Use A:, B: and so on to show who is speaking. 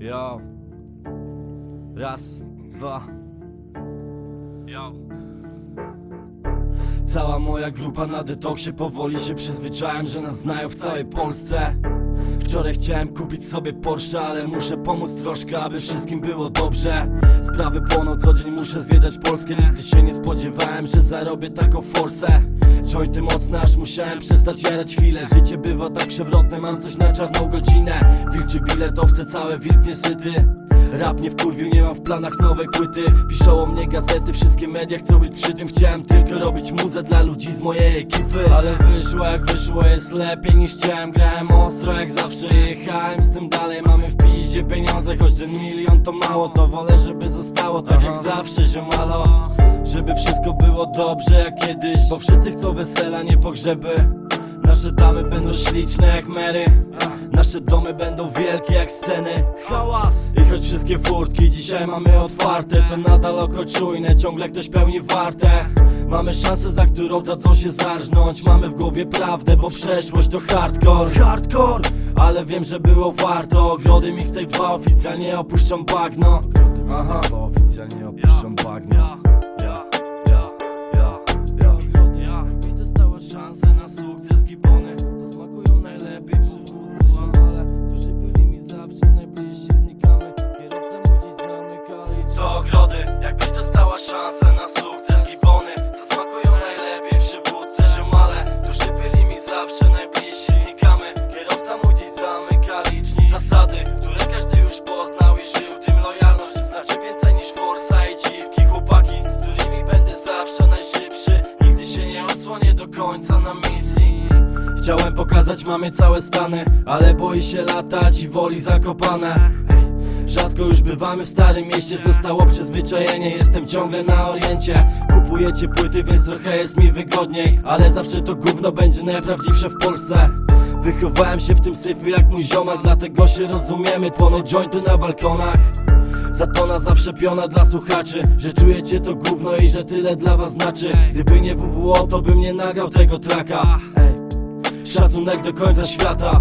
A: Yo. Raz, dwa. Yo. Cała moja grupa na detoksie powoli się przyzwyczaiłem, że nas znają w całej Polsce. Wczoraj chciałem kupić sobie Porsche, ale muszę pomóc troszkę, aby wszystkim było dobrze. Sprawy płoną, co dzień muszę zwiedzać Polskę. Nigdy się nie spodziewałem, że zarobię taką forsę. Jointy mocne, aż musiałem przestać jarać chwilę. Życie bywa tak przewrotne, mam coś na czarną godzinę. Wilczy biletowce, całe wilk niesyty. Rap nie wkurwił, nie mam w planach nowej płyty. Piszą o mnie gazety, wszystkie media chcą być przy tym. Chciałem tylko robić muzę dla ludzi z mojej ekipy. Ale wyszło jak wyszło, jest lepiej niż chciałem. Grałem ostro jak zawsze, jechałem z tym dalej. Mamy w piździe pieniądze, choć ten milion to mało. To wolę, żeby zostało tak jak zawsze, ziomalo Żeby wszystko było dobrze jak kiedyś. Bo wszyscy chcą wesela, nie pogrzeby. Nasze damy będą śliczne jak Mary. Nasze domy będą wielkie jak sceny. Choć wszystkie furtki. Dzisiaj mamy otwarte To nadal oko czujne, ciągle ktoś pełni wartę. Mamy szansę, za którą dadzą się zarżnąć. Mamy w głowie prawdę, bo przeszłość to hardcore. Hardcore! Ale wiem, że było warto. Ogrody Mixtape 2 oficjalnie opuszczą bagno. Aha, szansę na sukces Gibony. Zasmakują najlepiej przywódcy Ziomale, którzy byli mi zawsze najbliżsi. Znikamy, kierowca mój dziś zamyka liczni. Zasady, które każdy już poznał i żył. Tym lojalność znaczy więcej niż forsa i dziwki. Chłopaki, z którymi będę zawsze najszybszy. Nigdy się nie odsłonię do końca na misji. Chciałem pokazać mamie całe stany Ale boi się latać i woli zakopane Rzadko już bywamy w starym mieście Zostało przyzwyczajenie, jestem ciągle na oriencie. Kupujecie płyty, więc trochę jest mi wygodniej Ale zawsze to gówno będzie najprawdziwsze w Polsce. Wychowałem się w tym syfie jak mój ziomal Dlatego się rozumiemy, płoną jointy na balkonach. Za to na zawsze piona dla słuchaczy Że czujecie to gówno i że tyle dla was znaczy. Gdyby nie WWO to bym nie nagrał tego traka. Szacunek do końca świata